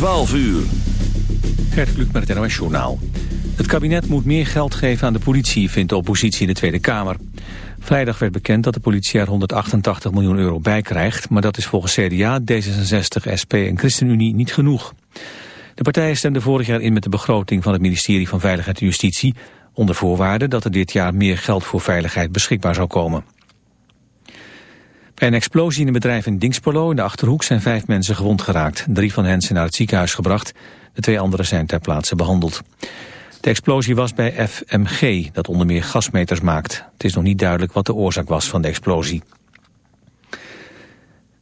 12 uur. Gert met het NOS Journaal. Het kabinet moet meer geld geven aan de politie, vindt de oppositie in de Tweede Kamer. Vrijdag werd bekend dat de politie er 188 miljoen euro bij krijgt... maar dat is volgens CDA, D66, SP en ChristenUnie niet genoeg. De partijen stemden vorig jaar in met de begroting van het ministerie van Veiligheid en Justitie... onder voorwaarde dat er dit jaar meer geld voor veiligheid beschikbaar zou komen. Een explosie in een bedrijf in Dingspolo in de Achterhoek zijn vijf mensen gewond geraakt. Drie van hen zijn naar het ziekenhuis gebracht. De twee anderen zijn ter plaatse behandeld. De explosie was bij FMG, dat onder meer gasmeters maakt. Het is nog niet duidelijk wat de oorzaak was van de explosie.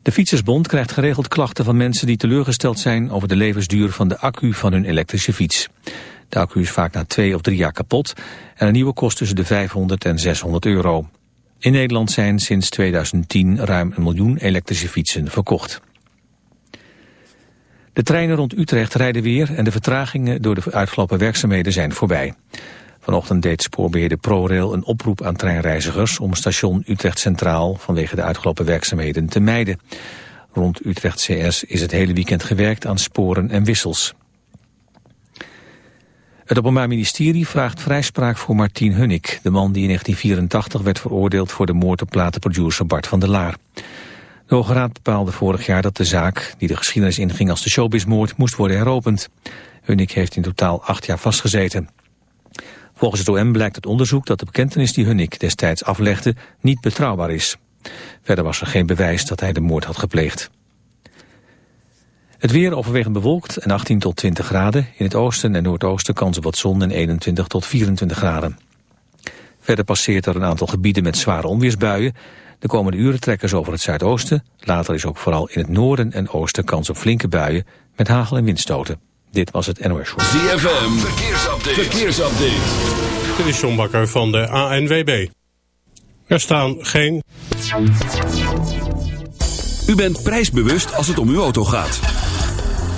De Fietsersbond krijgt geregeld klachten van mensen die teleurgesteld zijn over de levensduur van de accu van hun elektrische fiets. De accu is vaak na twee of drie jaar kapot en een nieuwe kost tussen de 500 en 600 euro. In Nederland zijn sinds 2010 ruim een miljoen elektrische fietsen verkocht. De treinen rond Utrecht rijden weer en de vertragingen door de uitgelopen werkzaamheden zijn voorbij. Vanochtend deed spoorbeheerder ProRail een oproep aan treinreizigers om station Utrecht Centraal vanwege de uitgelopen werkzaamheden te mijden. Rond Utrecht CS is het hele weekend gewerkt aan sporen en wissels. Het Openbaar Ministerie vraagt vrijspraak voor Martien Hunnik, de man die in 1984 werd veroordeeld voor de moord op platenproducer Bart van der Laar. De Hoge Raad bepaalde vorig jaar dat de zaak, die de geschiedenis inging als de showbizmoord, moest worden heropend. Hunnik heeft in totaal acht jaar vastgezeten. Volgens het OM blijkt het onderzoek dat de bekentenis die Hunnik destijds aflegde niet betrouwbaar is. Verder was er geen bewijs dat hij de moord had gepleegd. Het weer overwegend bewolkt en 18 tot 20 graden. In het oosten en noordoosten kans op wat zon en 21 tot 24 graden. Verder passeert er een aantal gebieden met zware onweersbuien. De komende uren trekken ze over het zuidoosten. Later is ook vooral in het noorden en oosten kans op flinke buien met hagel en windstoten. Dit was het NOS Show. ZFM, verkeersupdate. verkeersupdate. Dit is John Bakker van de ANWB. Er staan geen... U bent prijsbewust als het om uw auto gaat.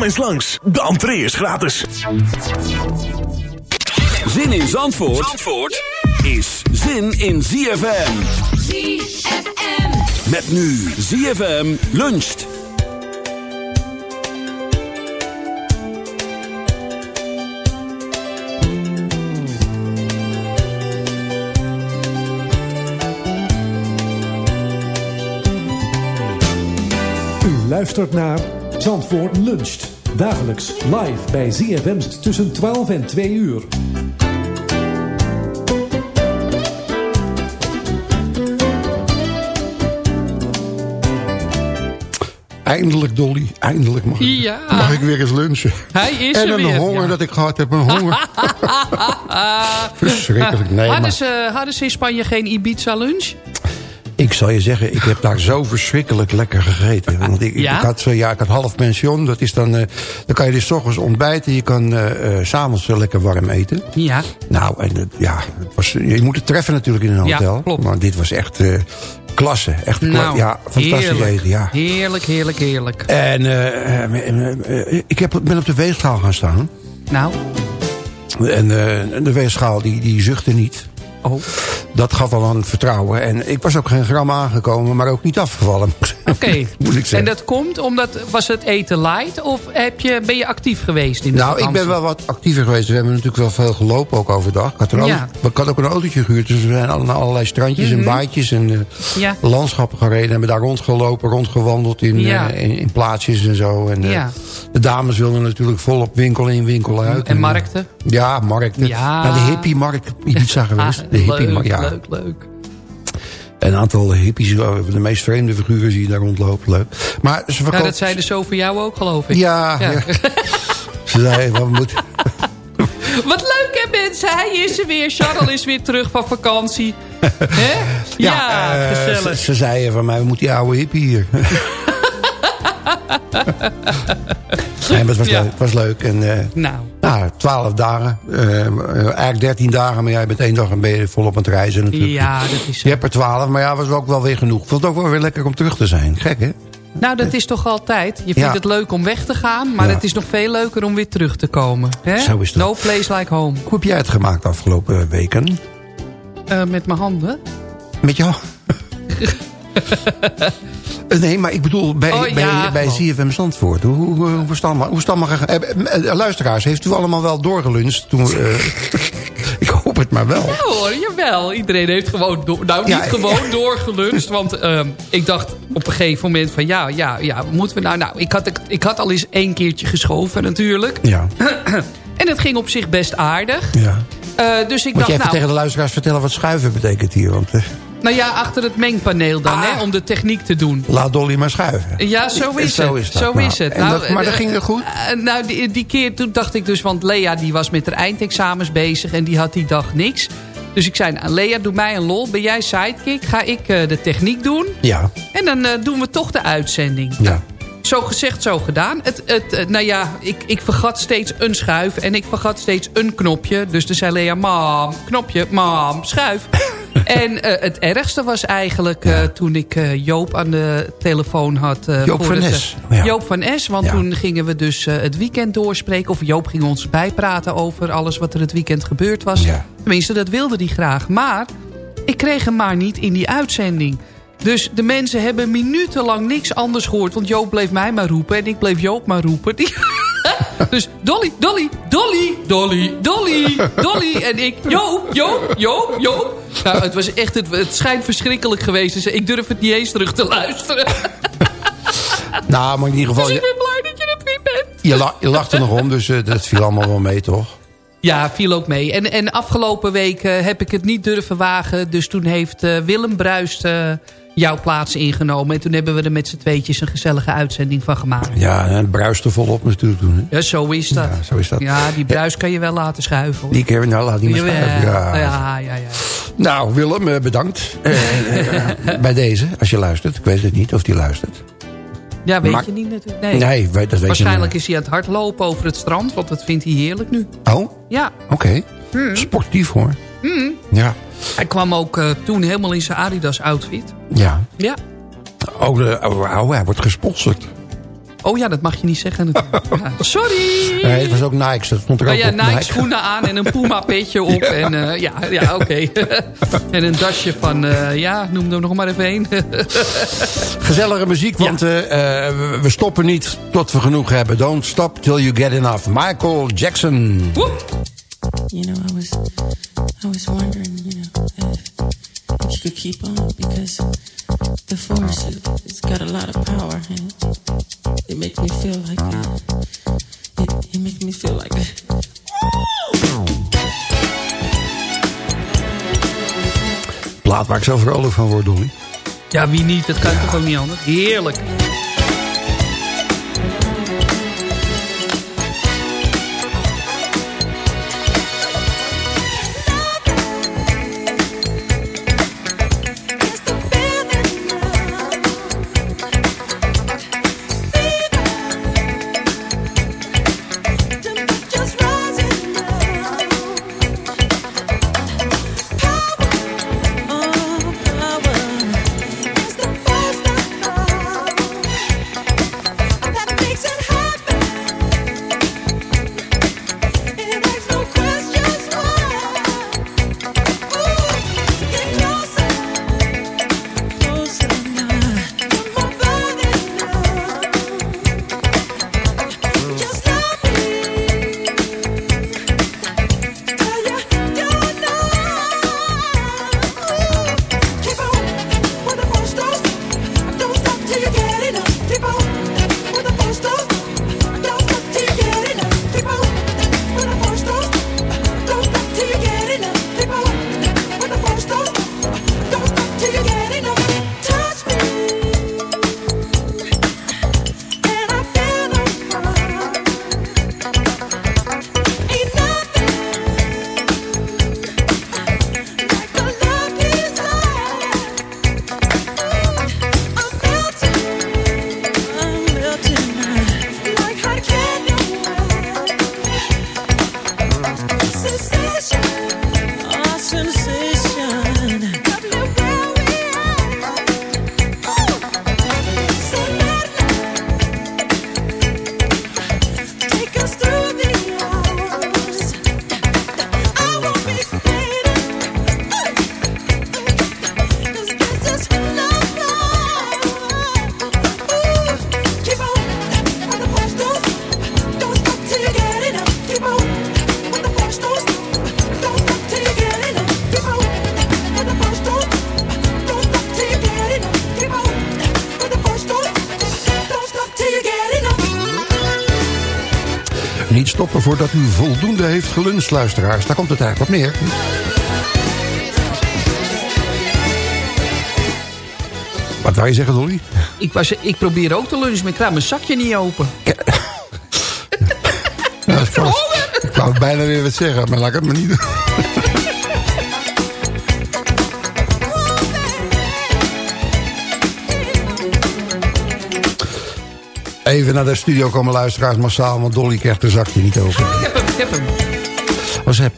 Kom eens langs, de entree is gratis. Zin in Zandvoort, Zandvoort is zin in ZFM. ZFM. Met nu ZFM luncht. U luistert naar Zandvoort Luncht. Dagelijks live bij ZFM tussen 12 en 2 uur. Eindelijk, Dolly. Eindelijk mag, ik- Ja. mag ik weer eens lunchen. Hij is en er een weer. honger ja. dat ik gehad heb. Een honger. Verschrikkelijk. Nee, hadden, maar ze, hadden ze in Spanje geen Ibiza lunch? Ik zal je zeggen, ik heb daar zo verschrikkelijk lekker gegeten. Want ik, Ja? ik, had, ja, ik had half pension. Dat is dan, eh, dan kan je dus ochtends ontbijten. Je kan eh eh, s s'avonds lekker warm eten. Ja. Nou, en, ja, het was, je moet het treffen natuurlijk in een Ja, hotel. klopt. Maar dit was echt eh, klasse. Echt Nou, ja, fantastisch heerlijk. eten. Ja. Heerlijk, heerlijk, heerlijk. En eh, eh, eh, eh, ik heb, ben op de weegschaal gaan staan. Nou, En eh, de weegschaal die, die zuchtte niet. Oh, Dat gaf al aan vertrouwen. En ik was ook geen gram aangekomen, maar ook niet afgevallen. Oké. Moet ik En dat komt omdat, was het eten light of heb je, ben je actief geweest in de Nou, ik ben wel wat actiever geweest. We hebben natuurlijk wel veel gelopen, ook overdag. Ik had, Ja. auto- ik had ook een autootje gehuurd. Dus we zijn naar allerlei strandjes en baaitjes en eh, Ja. landschappen gereden. En hebben daar rondgelopen, rondgewandeld in, Ja. eh, in, in plaatsjes en zo. En, eh. De dames wilden natuurlijk volop winkel in, winkel uit. En markten? Ja, markten. Ja. Naar de hippie-markt Ibiza geweest. De hippie leuk, ja. leuk, leuk. Een aantal hippies, de meest vreemde figuren zie je daar rondlopen. Leuk. Maar ze Nou, verkoopt... dat zeiden zo voor jou ook, geloof ik. Ja, Ja. ja. ze zei, wat moet... Wat leuk hè mensen, hij is er weer. Charles is weer terug van vakantie. Hè? Ja, eh, gezellig. Ze, ze zeiden van mij, we moeten die oude hippie hier. nee, maar het was, Ja. leuk, was leuk. En, eh, Nou, nou, twaalf dagen. eh, eh, eigenlijk dertien dagen, maar jij bent één dag en ben je volop aan het reizen natuurlijk. ja, dat is Je zo. hebt er twaalf, maar ja, was ook wel weer genoeg. Ik vond het ook wel weer lekker om terug te zijn. Gek, hè? Nou, dat is toch altijd. Je vindt Ja. het leuk om weg te gaan, maar Ja. het is nog veel leuker om weer terug te komen. Hè? Zo is dat. No place like home. Hoe heb jij het gemaakt de afgelopen weken? Eh, met mijn handen. Met jou? Eh, nee, maar ik bedoel bij, Oh, bij, ja, bij gewoon. CFM Zandvoort. Hoe, hoe, hoe, maar, hoe eh, eh, eh, luisteraars, heeft u allemaal wel doorgeluncht? Toen, ik hoop het maar wel. Ja hoor, jawel. Iedereen heeft gewoon, door, nou Ja, niet gewoon doorgeluncht. Want ehm, ik dacht op een gegeven moment van ja, ja, ja, moeten we nou... Nou, ik had, ik had al eens één keertje geschoven natuurlijk. Ja, En het ging op zich best aardig. ja. Dus ik Moet je dacht, even nou, tegen de luisteraars vertellen wat schuiven betekent hier? Want nou ja, achter het mengpaneel dan, Ah. hè, om de techniek te doen. laat Dolly maar schuiven. Ja, zo is Zo het. is dat. Zo Nou, is het. dat- maar dat eh, ging het goed? eh, nou, die, die keer toen dacht ik dus... Want Lea die was met haar eindexamens bezig... en die had die dag niks. Dus ik zei, nou, Lea, doe mij een lol. Ben jij sidekick? Ga ik eh, de techniek doen? Ja, En dan eh, doen we toch de uitzending. ja. Zo gezegd, zo gedaan. Het, het, eh, nou ja, ik, ik vergat steeds een schuif en ik vergat steeds een knopje. Dus toen zei Lea, mam, knopje, mam, schuif. En eh, het ergste was eigenlijk eh, toen ik eh, Joop aan de telefoon had. eh, Joop voor van Ja. Joop van Es, want Ja. toen gingen we dus het weekend doorspreken. Of Joop ging ons bijpraten over alles wat er het weekend gebeurd was. Ja. Tenminste, dat wilde hij graag. Maar ik kreeg hem maar niet in die uitzending. Dus de mensen hebben minutenlang niks anders gehoord. Want Joop bleef mij maar roepen en ik bleef Joop maar roepen. Die- dus Dolly, Dolly, Dolly, Dolly, Dolly, Dolly. En ik, Joop, Joop, Joop, Joop. Nou, het was echt, het, het schijnt verschrikkelijk geweest. Dus ik durf het niet eens terug te luisteren. Nou, maar in ieder geval, Dus ik ben blij dat je er weer bent. je, la- je lacht er nog om, dus eh, dat viel allemaal wel mee, toch? Ja, viel ook mee. En, en afgelopen week eh, heb ik het niet durven wagen. Dus toen heeft eh, Willem Bruist jouw plaats ingenomen. En toen hebben we er met z'n tweetjes een gezellige uitzending van gemaakt. Ja, en het bruist er volop natuurlijk toen. Hè? Ja, zo is dat. Ja, zo is dat. Ja, die bruis kan je wel laten schuiven. Hoor. Die keer, nou laat maar Jawel. schuiven. Ja. ja, ja, ja. Nou, Willem, eh, bedankt. Eh, eh, bij deze, als je luistert. Ik weet het niet of die luistert. Ja, weet Maar- je niet natuurlijk. Nee. Nee, weet- dat weet Waarschijnlijk je is hij aan het hardlopen over het strand. Want dat vindt hij heerlijk nu. Oh, Ja, oké. Hmm. Sportief hoor. Ja, hij kwam ook eh, toen helemaal in zijn Adidas outfit. ja. Ja. Oh, de, oh, oh, hij wordt gesponsord. Oh ja, dat mag je niet zeggen natuurlijk. Ja. Sorry! Nee, het was ook Nike. Dat stond er Oh ook ja, op. Nike schoenen aan en een Puma petje op. En eh, ja, ja oké. en een dasje van, eh, ja, noem er nog maar even één. Gezellige muziek, want eh, eh, we- stoppen niet tot we genoeg hebben. Don't stop till you get enough. Michael Jackson. Woep. You know, I was, I was wondering, you know, if, if you could keep on because the force, it's got a lot of power and it, it makes me feel like, it, it makes me feel like. Plaat waar ik zo vrolijk van word, Dolly. Ja, wie niet? Dat kan toch ook niet anders? Heerlijk. Stoppen voordat u voldoende heeft geluncht, luisteraars. Daar komt het eigenlijk op neer. Wat wou je zeggen, Dolly? Ik, was, ik probeer ook te lunchen, maar ik mijn zakje niet open. Ja, ik, wou, ik wou bijna weer wat zeggen, maar laat ik het maar niet doen. Even naar de studio komen luisteraars massaal, want Dolly krijgt een zakje niet open. Ik heb hem, ik heb hem. Heb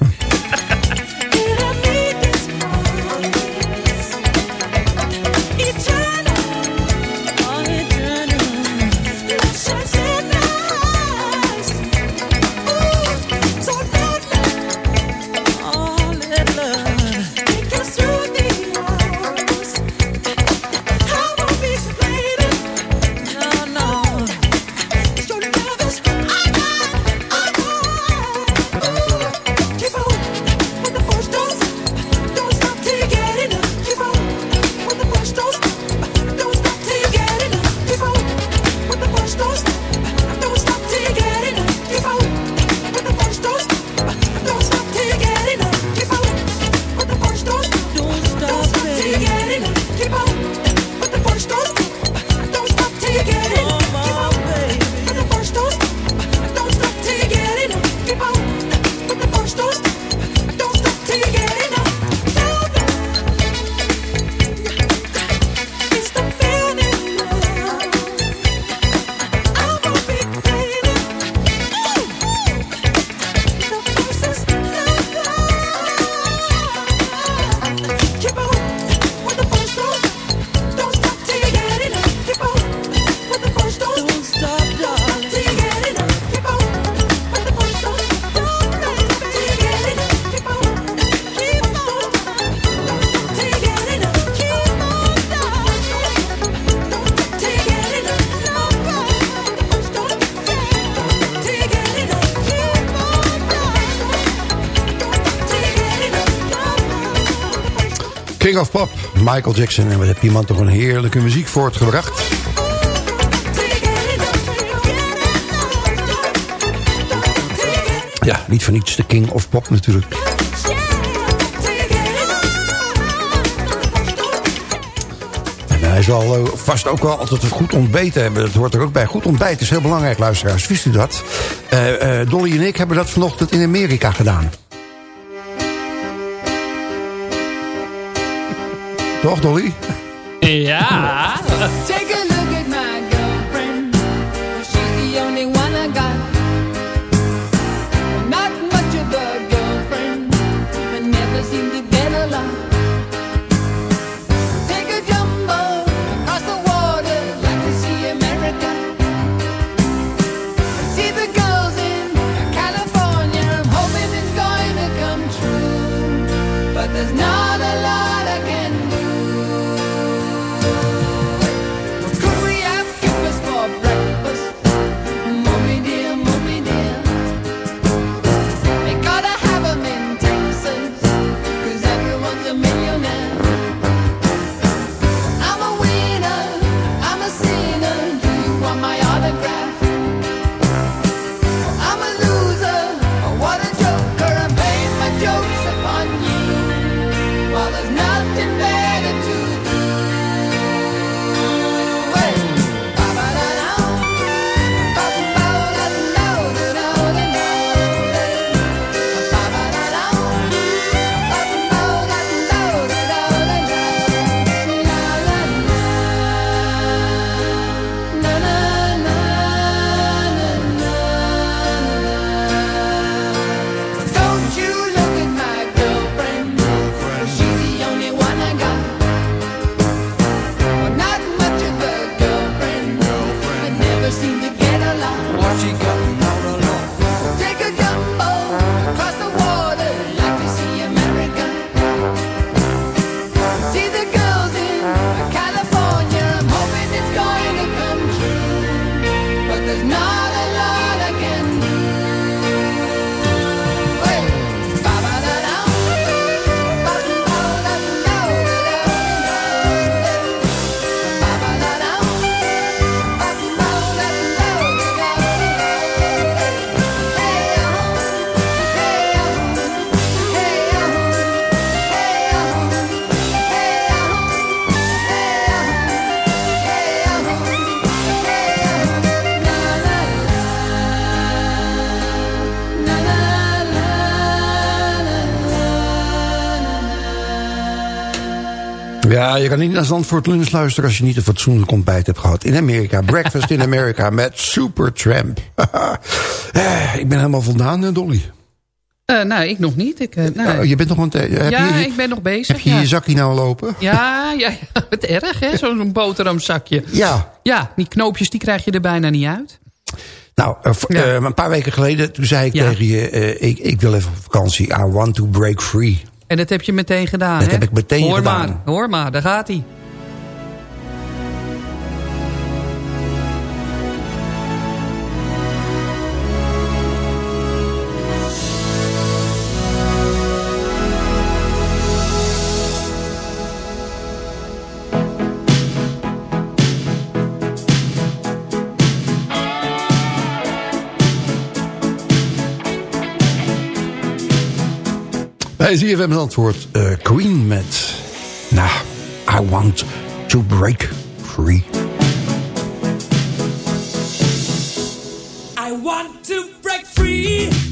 of Pop, Michael Jackson. En wat heb die man toch een heerlijke muziek voortgebracht. Ja, niet voor niets de King of Pop natuurlijk. En hij zal eh, vast ook wel altijd goed ontbeten hebben. Dat hoort er ook bij. Goed ontbijt is heel belangrijk, luisteraars. Wist u dat? Eh, Dolly en ik hebben dat vanochtend in Amerika gedaan. Toch, Dolly? Ja. Take Ja, je kan niet naar Zandvoort lunch luisteren als je niet een fatsoenlijk ontbijt hebt gehad. In Amerika, breakfast in Amerika met Supertramp. Eh, ik ben helemaal voldaan, eh, Dolly. Eh, nou, ik nog niet. Ik, eh, nou, Oh, je bent nog een... heb ja, je, ik ben nog bezig. Heb je ja. je zakje nou lopen? Ja, ja, ja, wat erg hè, zo'n boterhamzakje. Ja. Ja, die knoopjes die krijg je er bijna niet uit. Nou, Ja. een paar weken geleden, toen zei ik Ja. tegen je... eh, ik, ik wil even op vakantie. I want to break free. En dat heb je meteen gedaan, Dat hè? heb ik meteen hoor gedaan. Maar, hoor maar, daar gaat hij. Bij ZFM antwoord eh Queen met... Nou, I want to break free. I want to break free.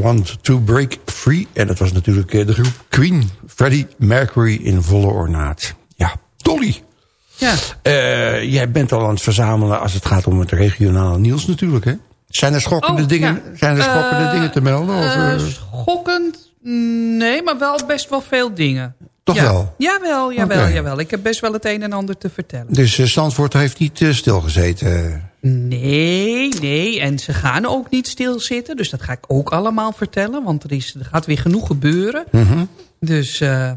Want to break free. En dat was natuurlijk eh, de groep Queen. Freddie Mercury in volle ornaat. Ja, Dolly. Ja. Eh, jij bent al aan het verzamelen als het gaat om het regionale nieuws natuurlijk, hè? Zijn er schokkende, Oh, dingen, ja. zijn er schokkende Eh, dingen te melden? Of, schokkend? Nee, maar wel best wel veel dingen. Toch ja. wel? Jawel, jawel, Oké. jawel. Ik heb best wel het een en ander te vertellen. Dus Zandvoort heeft niet eh, stilgezeten. Nee, nee. En ze gaan ook niet stilzitten. Dus dat ga ik ook allemaal vertellen. Want er, is, er gaat weer genoeg gebeuren. Mhm. Dus eh,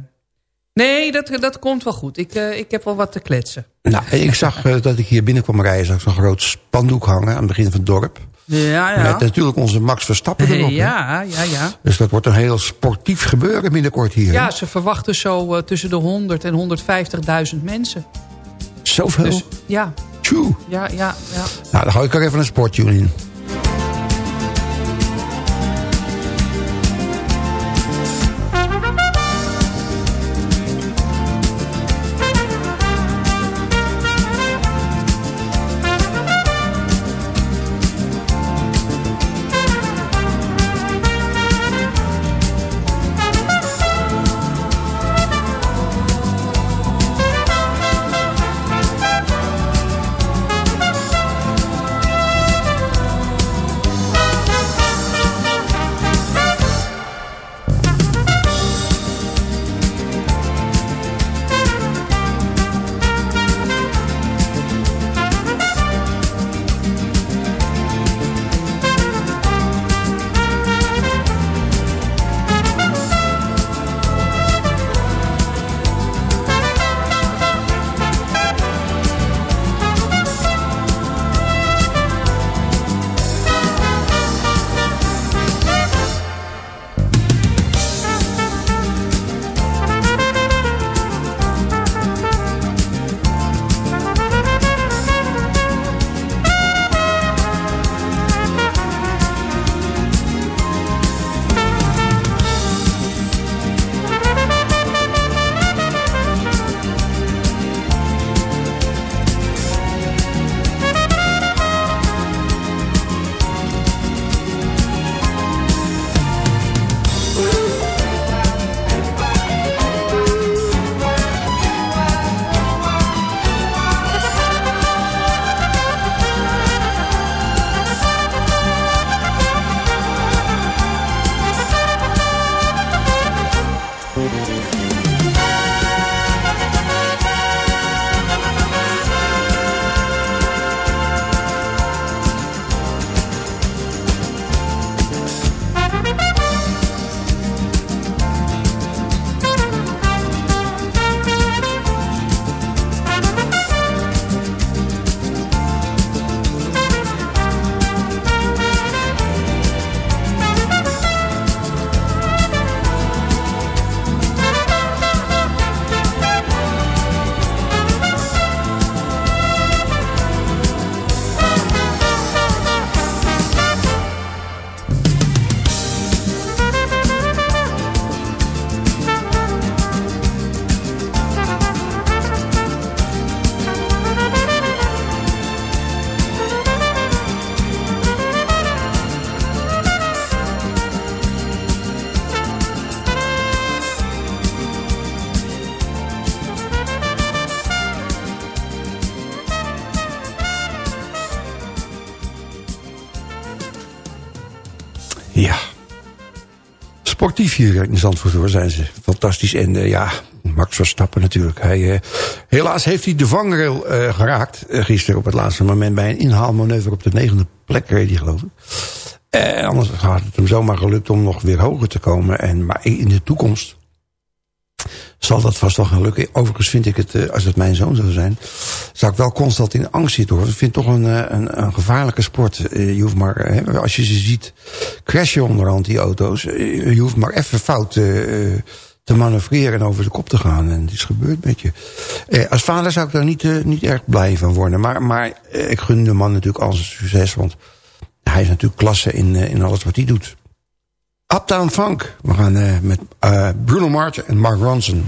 nee, dat, dat komt wel goed. Ik, ik heb wel wat te kletsen. Nou, ik zag dat ik hier binnenkwam zag ik zo'n groot spandoek hangen aan het begin van het dorp. Ja, ja. Met natuurlijk onze Max Verstappen erop. ja, ja, ja. Dus dat wordt een heel sportief gebeuren binnenkort hier. Ja, ze verwachten zo eh, tussen de 100 en 150.000 mensen. Zoveel? Dus ja, Tjoe. ja, ja, ja. Nou, dan gooi ik er even een sporttune in. Hier in Zandvoort hoor, zijn ze. Fantastisch. En eh, ja, Max Verstappen natuurlijk. Hij, eh, helaas heeft hij de vangrail eh, geraakt. gisteren op het laatste moment bij een inhaalmanoeuvre op de negende plek reed geloof ik. Anders had het hem zomaar gelukt om nog weer hoger te komen. En, maar in de toekomst zal dat vast wel gaan lukken. Overigens vind ik het, als het mijn zoon zou zijn... zou ik wel constant in angst zitten. Ik vind het toch een, een, een gevaarlijke sport. Je hoeft maar, hè, als je ze ziet crashen onderhand, die auto's... eh, je hoeft maar even fout eh, eh, te manoeuvreren en over de kop te gaan. En het is gebeurd met je. Eh, als vader zou ik daar niet, eh, niet erg blij van worden. Maar, maar eh, ik gun de man natuurlijk al zijn succes. Want hij is natuurlijk klasse in, eh, in alles wat hij doet. Uptown Funk. We gaan eh, met eh, Bruno Mars en Mark Ronson.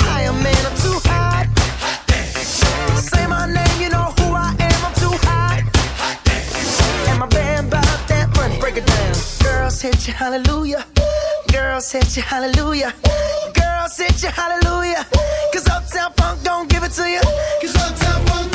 I'm. Say my name, you know who I am. I'm too hot. And my band bought that money. Break it down. Girls hit you, hallelujah. Girls hit you, hallelujah. Girls hit you, hallelujah. Cause Uptown Funk don't give it to you. Cause Uptown Funk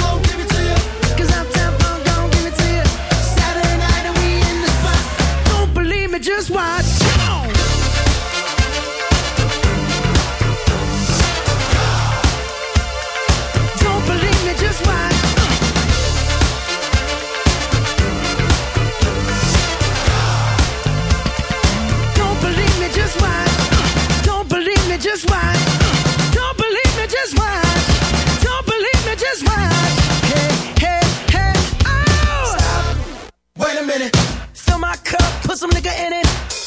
put some nigga in it.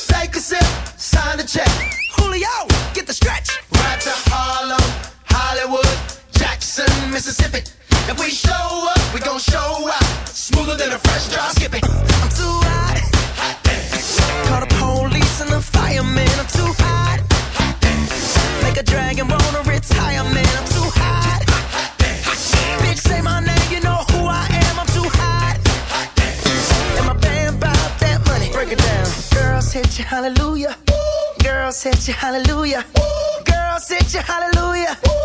Take a sip, sign the check. Julio, get the stretch. Right to Harlem, Hollywood, Jackson, Mississippi. Girls hit you, hallelujah. Girls hit you, hallelujah. Cause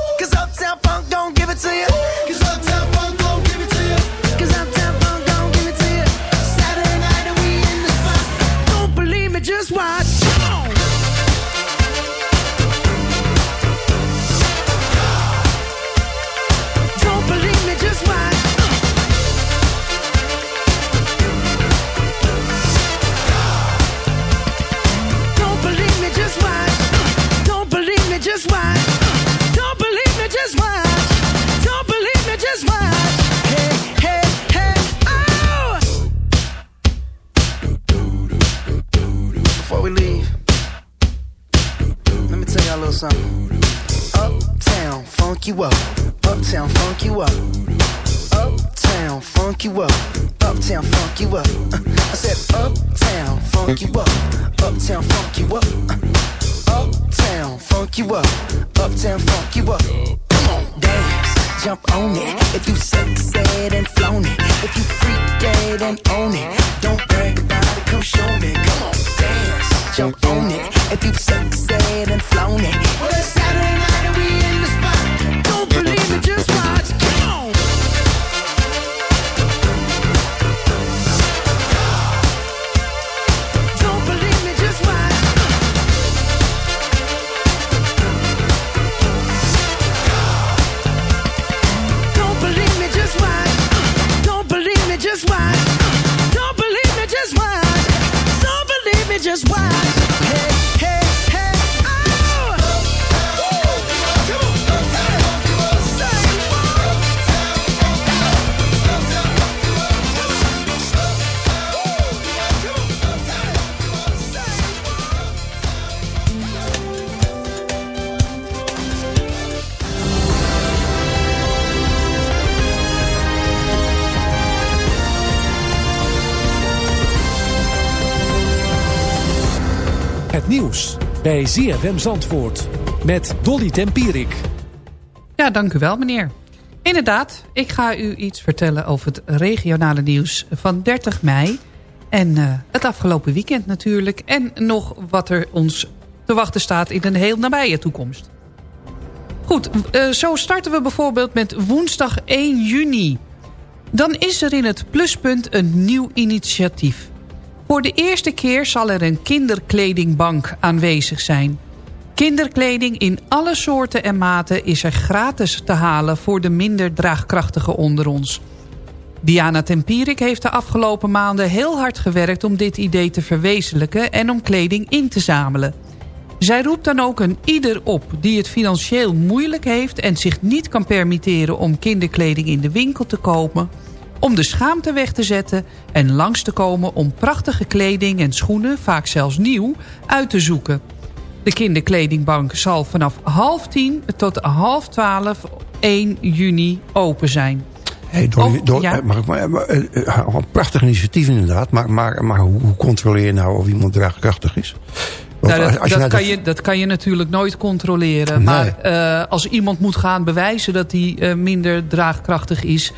bij ZFM Zandvoort met Dolly Tempierik. Ja, dank u wel, meneer. Inderdaad, ik ga u iets vertellen over het regionale nieuws van 30 mei. En eh, het afgelopen weekend natuurlijk. En nog wat er ons te wachten staat in een heel nabije toekomst. Goed, eh, zo starten we bijvoorbeeld met woensdag 1 juni. Dan is er in het pluspunt een nieuw initiatief. Voor de eerste keer zal er een kinderkledingbank aanwezig zijn. Kinderkleding in alle soorten en maten is er gratis te halen... voor de minder draagkrachtigen onder ons. Diana Tempierik heeft de afgelopen maanden heel hard gewerkt... om dit idee te verwezenlijken en om kleding in te zamelen. Zij roept dan ook een ieder op die het financieel moeilijk heeft... en zich niet kan permitteren om kinderkleding in de winkel te kopen... om de schaamte weg te zetten en langs te komen om prachtige kleding en schoenen... vaak zelfs nieuw, uit te zoeken. De kinderkledingbank zal vanaf half tien tot half twaalf 1 juni open zijn. Hey, door, Oh, door, ja. eh, mag ik maar, maar, eh, eh, een prachtig initiatief inderdaad. Maar, maar, maar hoe, controleer je nou of iemand draagkrachtig is? Nou, dat, dat, nou kan je, dat kan je natuurlijk nooit controleren. Nee. Maar eh, als iemand moet gaan bewijzen dat hij eh, minder draagkrachtig is...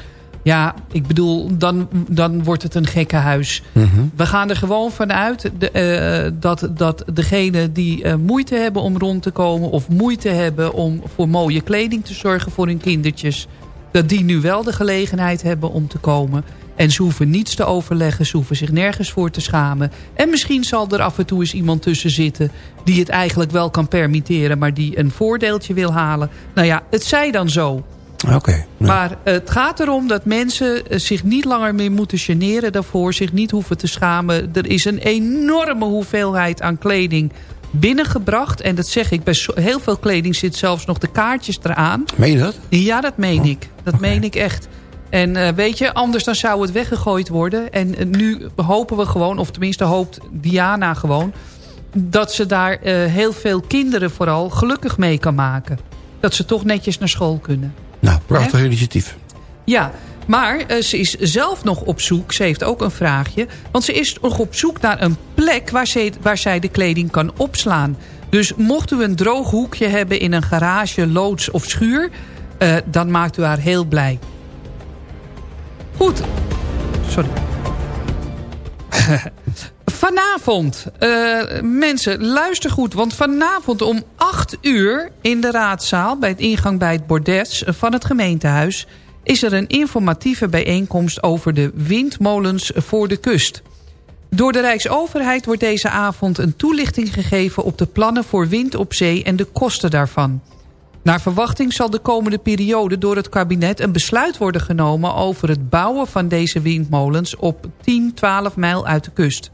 ja, ik bedoel, dan, dan wordt het een gekkenhuis. Mhm. We gaan er gewoon vanuit de, eh, dat, dat degenen die eh, moeite hebben om rond te komen... of moeite hebben om voor mooie kleding te zorgen voor hun kindertjes... dat die nu wel de gelegenheid hebben om te komen... En ze hoeven niets te overleggen, ze hoeven zich nergens voor te schamen. En misschien zal er af en toe eens iemand tussen zitten... die het eigenlijk wel kan permitteren, maar die een voordeeltje wil halen. Nou ja, het zij dan zo. Oké. nou, Maar eh, het gaat erom dat mensen eh, zich niet langer meer moeten generen daarvoor. Zich niet hoeven te schamen. Er is een enorme hoeveelheid aan kleding binnengebracht. En dat zeg ik, bij heel veel kleding zit zelfs nog de kaartjes eraan. Meen je dat? Ja, dat meen ik. Dat meen ik echt. En eh, weet je, anders dan zou het weggegooid worden. En nu hopen we gewoon, of tenminste hoopt Diana gewoon... dat ze daar heel veel kinderen vooral gelukkig mee kan maken. Dat ze toch netjes naar school kunnen. Nou, prachtig initiatief. Ja, maar eh, ze is zelf nog op zoek. Ze heeft ook een vraagje. Want ze is nog op zoek naar een plek waar, ze, waar zij de kleding kan opslaan. Dus mocht u een droog hoekje hebben in een garage, loods of schuur... eh, dan maakt u haar heel blij. Goed. Sorry. Vanavond, eh, mensen, luister goed. Want vanavond om 8 uur in de raadzaal... bij het ingang bij het bordes van het gemeentehuis... is er een informatieve bijeenkomst over de windmolens voor de kust. Door de Rijksoverheid wordt deze avond een toelichting gegeven... op de plannen voor wind op zee en de kosten daarvan. Naar verwachting zal de komende periode door het kabinet een besluit worden genomen... over het bouwen van deze windmolens op 10, 12 mijl uit de kust.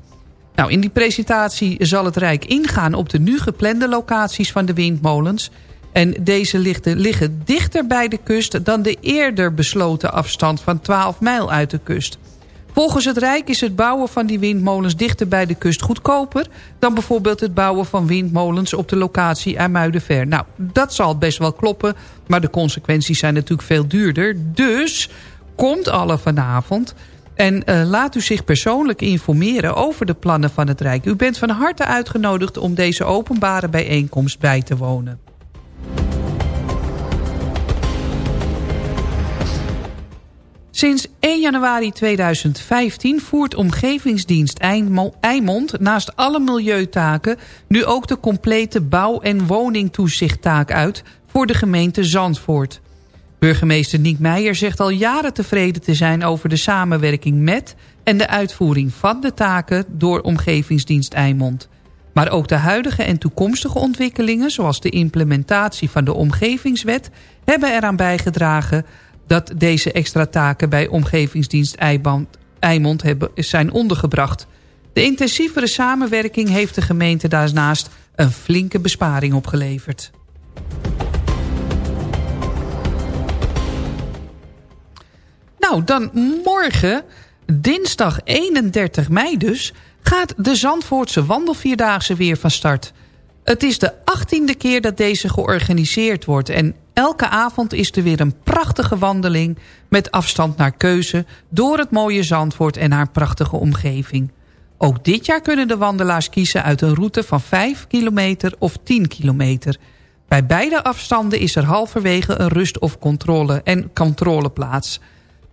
Nou, in die presentatie zal het Rijk ingaan op de nu geplande locaties van de windmolens. En deze liggen, liggen dichter bij de kust dan de eerder besloten afstand van 12 mijl uit de kust. Volgens het Rijk is het bouwen van die windmolens dichter bij de kust goedkoper... dan bijvoorbeeld het bouwen van windmolens op de locatie IJmuidenver. Nou, dat zal best wel kloppen, maar de consequenties zijn natuurlijk veel duurder. Dus komt alle vanavond en eh, laat u zich persoonlijk informeren over de plannen van het Rijk. U bent van harte uitgenodigd om deze openbare bijeenkomst bij te wonen. Sinds 1 januari 2015 voert Omgevingsdienst Eimo- Eimond naast alle milieutaken nu ook de complete bouw- en woningtoezichttaak uit voor de gemeente Zandvoort. Burgemeester Niek Meijer zegt al jaren tevreden te zijn over de samenwerking met en de uitvoering van de taken door Omgevingsdienst Eimond. Maar ook de huidige en toekomstige ontwikkelingen... zoals de implementatie van de Omgevingswet... hebben eraan bijgedragen dat deze extra taken... bij Omgevingsdienst Eimond, zijn ondergebracht. De intensievere samenwerking heeft de gemeente daarnaast... een flinke besparing opgeleverd. Nou, dan morgen, dinsdag 31 mei dus... gaat de Zandvoortse wandelvierdaagse weer van start. Het is de achttiende keer dat deze georganiseerd wordt... en elke avond is er weer een prachtige wandeling... met afstand naar keuze door het mooie Zandvoort en haar prachtige omgeving. Ook dit jaar kunnen de wandelaars kiezen uit een route van 5 kilometer of 10 kilometer... Bij beide afstanden is er halverwege een rust- of controle en controleplaats.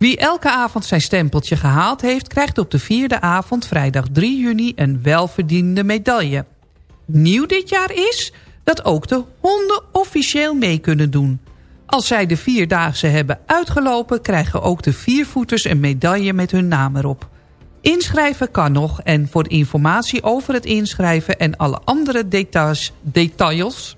Wie elke avond zijn stempeltje gehaald heeft... krijgt op de vierde avond, vrijdag 3 juni, een welverdiende medaille. Nieuw dit jaar is dat ook de honden officieel mee kunnen doen. Als zij de Vierdaagse hebben uitgelopen... krijgen ook de viervoeters een medaille met hun naam erop. Inschrijven kan nog en voor informatie over het inschrijven... en alle andere details, details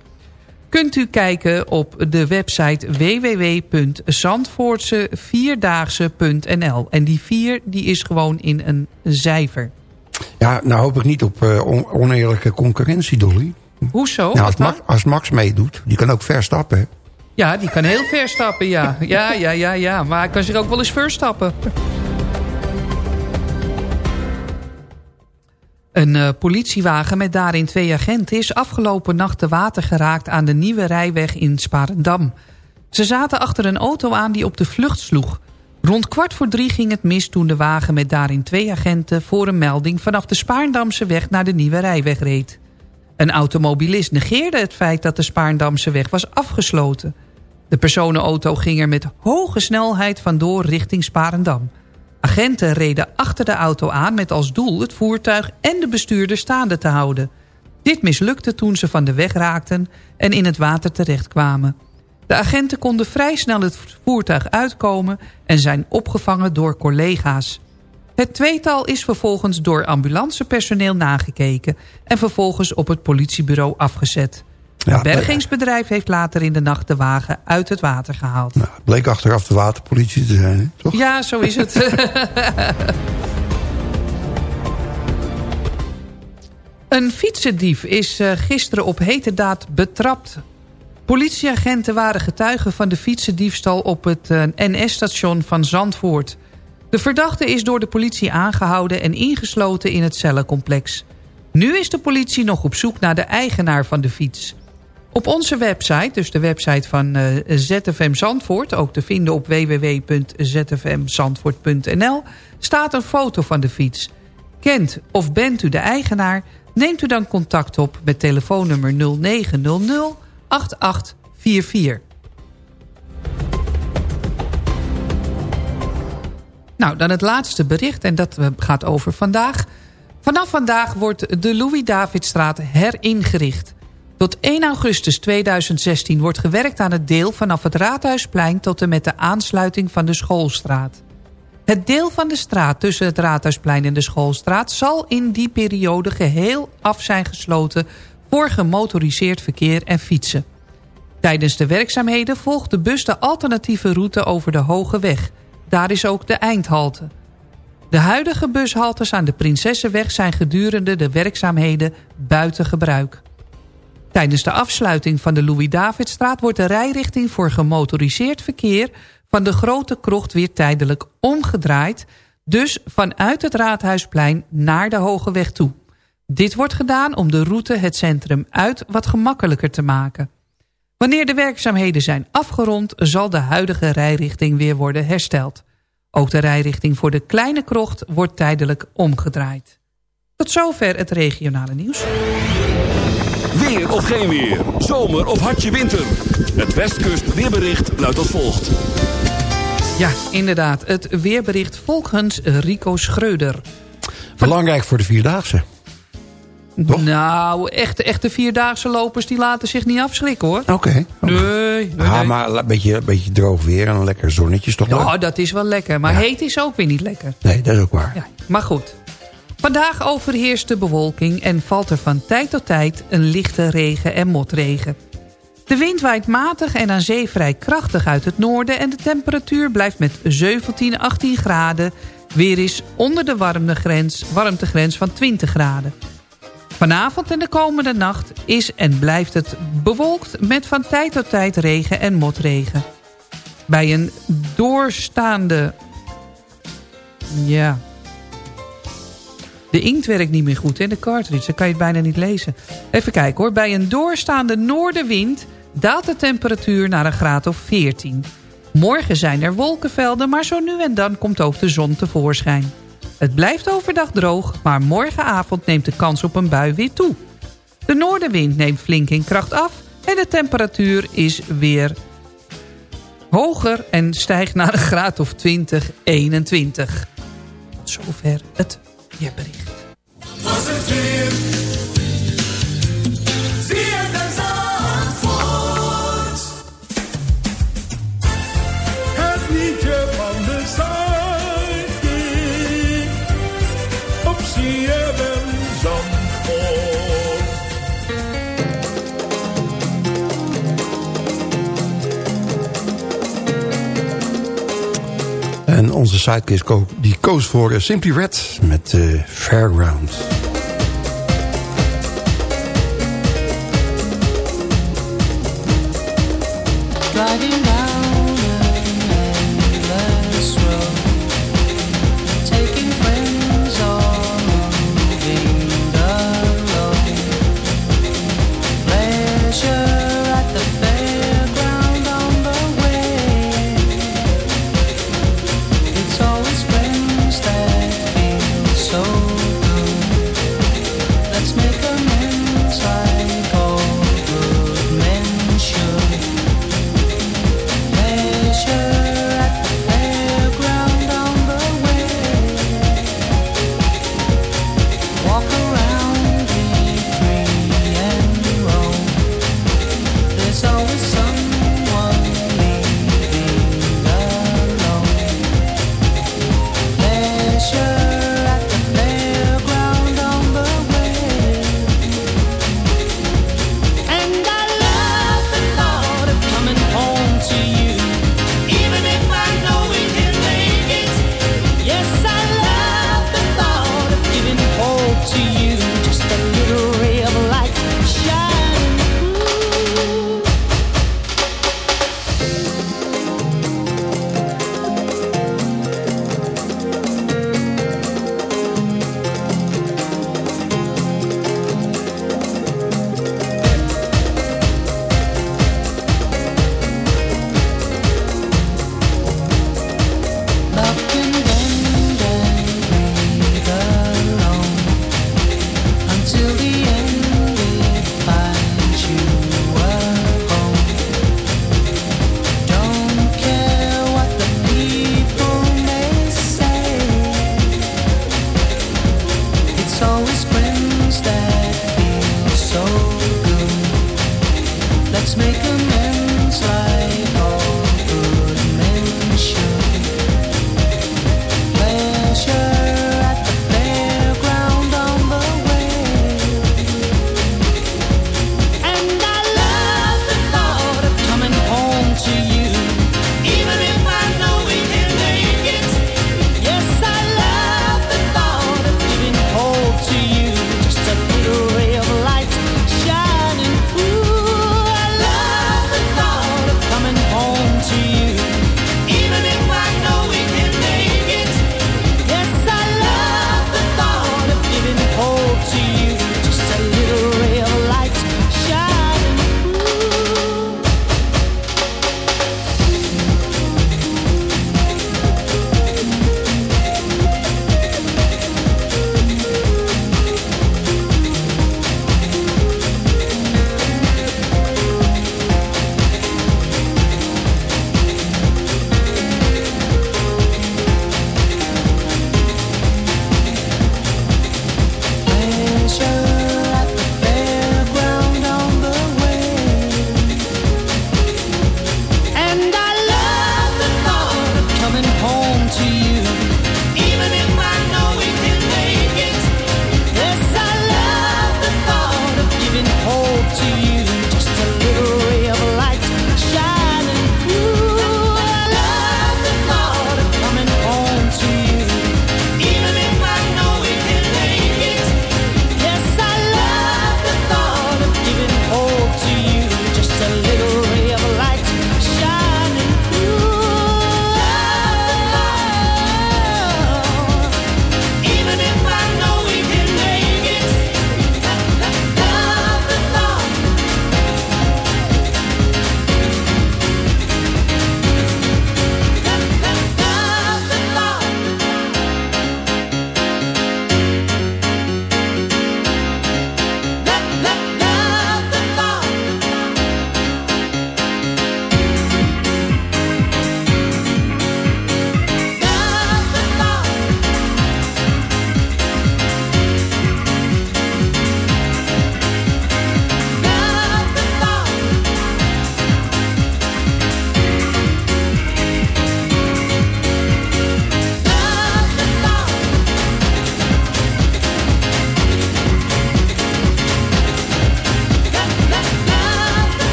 kunt u kijken op de website www.zandvoortsevierdaagse.nl. En die vier die is gewoon in een cijfer. Ja, nou hoop ik niet op eh, on- oneerlijke concurrentie, Dolly. Hoezo? Nou, als? Max, als Max meedoet, die kan ook ver stappen. hè? Ja, die kan heel ver stappen, ja. Ja, ja, ja, ja. Maar hij kan zich ook wel eens verstappen. Een eh, politiewagen met daarin twee agenten is afgelopen nacht te water geraakt aan de nieuwe rijweg in Sparendam. Ze zaten achter een auto aan die op de vlucht sloeg. Rond kwart voor drie ging het mis toen de wagen met daarin twee agenten... voor een melding vanaf de Spaarndamse weg naar de Nieuwe Rijweg reed. Een automobilist negeerde het feit dat de Spaarndamse weg was afgesloten. De personenauto ging er met hoge snelheid vandoor richting Sparendam. Agenten reden achter de auto aan met als doel het voertuig en de bestuurder staande te houden. Dit mislukte toen ze van de weg raakten en in het water terechtkwamen. De agenten konden vrij snel het voertuig uitkomen en zijn opgevangen door collega's. Het tweetal is vervolgens door ambulancepersoneel nagekeken... en vervolgens op het politiebureau afgezet. Ja, het bergingsbedrijf heeft later in de nacht de wagen uit het water gehaald. Nou, het bleek achteraf de waterpolitie te zijn, hè? toch? Ja, zo is het. Een fietsendief is eh, gisteren op hete daad betrapt. Politieagenten waren getuigen van de fietsendiefstal op het eh, NS-station van Zandvoort. De verdachte is door de politie aangehouden en ingesloten in het cellencomplex. Nu is de politie nog op zoek naar de eigenaar van de fiets. Op onze website, dus de website van eh, ZFM Zandvoort... ook te vinden op www.zfmzandvoort.nl... staat een foto van de fiets. Kent of bent u de eigenaar... neemt u dan contact op met telefoonnummer 0900 8844. Nou, dan het laatste bericht en dat eh, gaat over vandaag. Vanaf vandaag wordt de Louis-Davidstraat heringericht. Tot 1 augustus 2016 wordt gewerkt aan het deel vanaf het Raadhuisplein... tot en met de aansluiting van de Schoolstraat. Het deel van de straat tussen het Raadhuisplein en de Schoolstraat... zal in die periode geheel af zijn gesloten... voor gemotoriseerd verkeer en fietsen. Tijdens de werkzaamheden volgt de bus de alternatieve route over de Hoge Weg. Daar is ook de eindhalte. De huidige bushaltes aan de Prinsessenweg zijn gedurende de werkzaamheden buiten gebruik. Tijdens de afsluiting van de Louis-Davidstraat wordt de rijrichting voor gemotoriseerd verkeer van de Grote Krocht weer tijdelijk omgedraaid, dus vanuit het Raadhuisplein naar de Hoge Weg toe. Dit wordt gedaan om de route het centrum uit wat gemakkelijker te maken. Wanneer de werkzaamheden zijn afgerond zal de huidige rijrichting weer worden hersteld. Ook de rijrichting voor de Kleine Krocht wordt tijdelijk omgedraaid. Tot zover het regionale nieuws. Weer of geen weer. Zomer of hartje winter. Het Westkust weerbericht luidt als volgt. Ja, inderdaad. Het weerbericht volgens Rico Schreuder. Belangrijk voor de Vierdaagse. Nou, echte, echte vierdaagse lopers die laten zich niet afschrikken hoor. Oké. Nee, nee, Ah, nee. maar een beetje, een beetje droog weer en een lekker zonnetje is toch leuk? Ja, dat is wel lekker. Maar Ja. heet is ook weer niet lekker. Nee, dat is ook waar. Ja, maar goed. Vandaag overheerst de bewolking en valt er van tijd tot tijd een lichte regen en motregen. De wind waait matig en aan zee vrij krachtig uit het noorden... en de temperatuur blijft met 17, 18 graden... weer eens onder de warmtegrens, warmtegrens van 20 graden. Vanavond en de komende nacht is en blijft het bewolkt... met van tijd tot tijd regen en motregen. Bij een doorstaande... Ja, de inkt werkt niet meer goed in de cartridge. Dan kan je het bijna niet lezen. Even kijken hoor. Bij een doorstaande noordenwind daalt de temperatuur naar een graad of 14. Morgen zijn er wolkenvelden, maar zo nu en dan komt ook de zon tevoorschijn. Het blijft overdag droog, maar morgenavond neemt de kans op een bui weer toe. De noordenwind neemt flink in kracht af en de temperatuur is weer hoger en stijgt naar een graad of 20, 21. Tot zover het weerbericht. Was onze sidekick die koos voor eh, Simply Red met eh, Fairground. Driving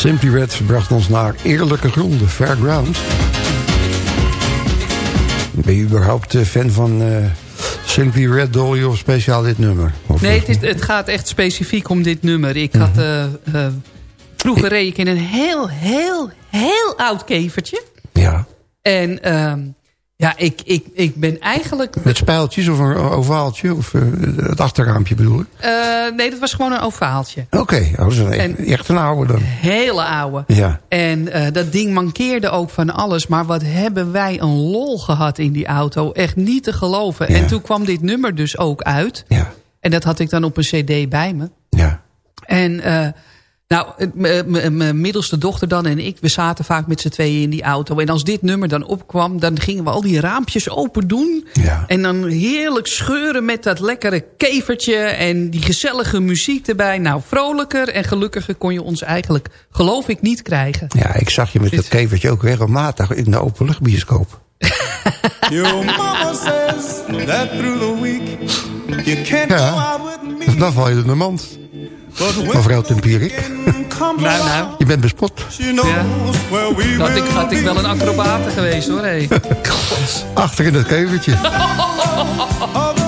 Simply Red bracht ons naar eerlijke gronden, Fairground. Ben je überhaupt eh, fan van eh, Simply Red Dolly of speciaal dit nummer? Of Nee, het, is, het gaat echt specifiek om dit nummer. Ik had, eh, eh, vroeger reed ik in een heel, heel, heel oud kevertje. Ja. En ehm, ja, ik, ik, ik ben eigenlijk... Met spijltjes of een ovaaltje? Of eh, het achterraampje bedoel ik? eh, nee, dat was gewoon een ovaaltje. Oké, oh, dat is echt een oude dan. Hele oude. Ja. En eh, dat ding mankeerde ook van alles. Maar wat hebben wij een lol gehad in die auto. Echt niet te geloven. Ja. En toen kwam dit nummer dus ook uit. Ja. En dat had ik dan op een cd bij me. Ja. En nou, mijn middelste dochter dan en ik... we zaten vaak met z'n tweeën in die auto. En als dit nummer dan opkwam... dan gingen we al die raampjes open doen. Ja. En dan heerlijk scheuren met dat lekkere kevertje... en die gezellige muziek erbij. Nou, vrolijker en gelukkiger kon je ons eigenlijk... geloof ik niet krijgen. Ja, ik zag je met dat kevertje ook regelmatig in de openluchtbioscoop. Your mama says that through the week you can't go out with me. dan val je door de mand. Mevrouw Tempierik, Nou, nou. je bent bespot. Ja. will ik, had ik wel een acrobate geweest hoor. Hey. Achter in dat kevertje.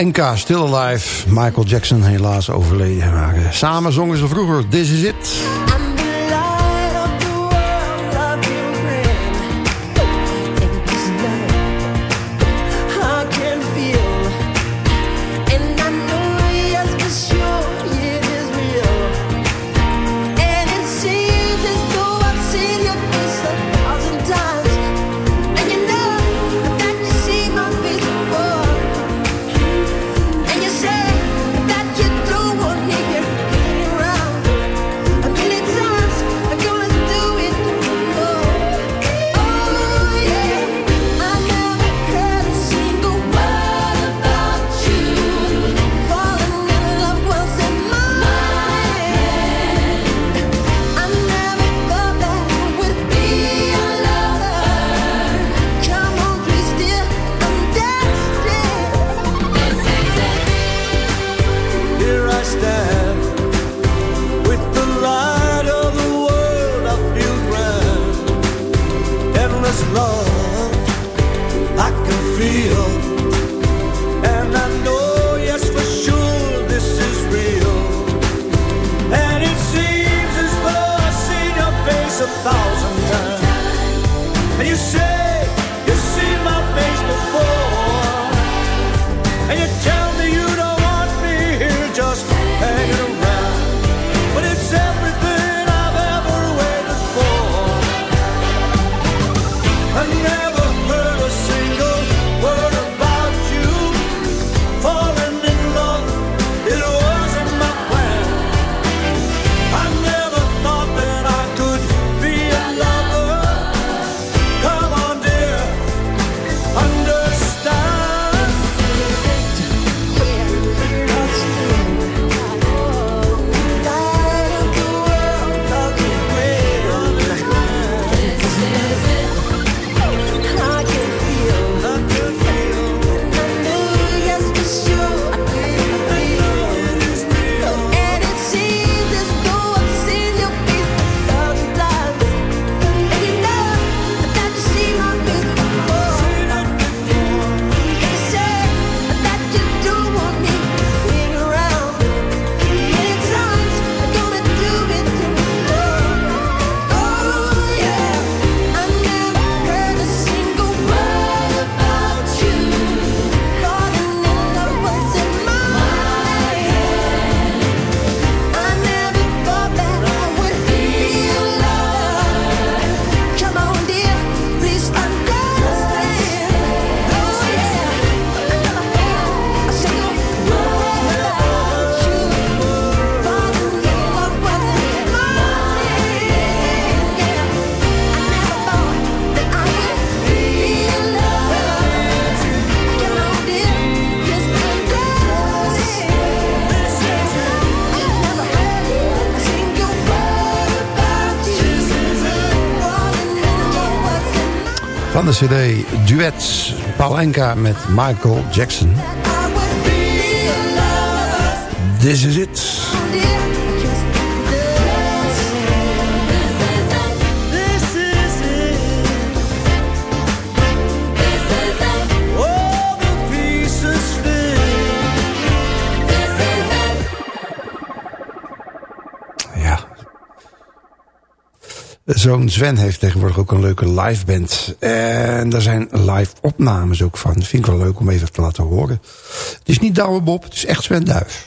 Enka, Still Alive. Michael Jackson helaas overleden. Eh, samen zongen ze vroeger This Is It. van de cd Duets Palenka met Michael Jackson. This is it. zoon Zwen heeft tegenwoordig ook een leuke live band. En daar zijn live opnames ook van. Dat vind ik wel leuk om even te laten horen. Het is niet Douwe Bob, het is echt Sven Duif.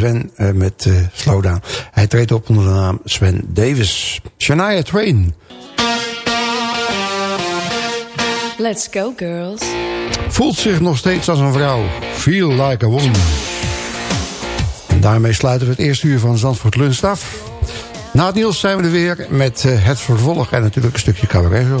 Sven eh, met eh, Slowdown. Hij treedt op onder de naam Sven Davis. Shania Twain. Let's go girls. Voelt zich nog steeds als een vrouw. Feel like a woman. En daarmee sluiten we het eerste uur van Zandvoort Lunst af. Na het nieuws zijn we er weer met eh, het vervolg en natuurlijk een stukje cabaret. Zo.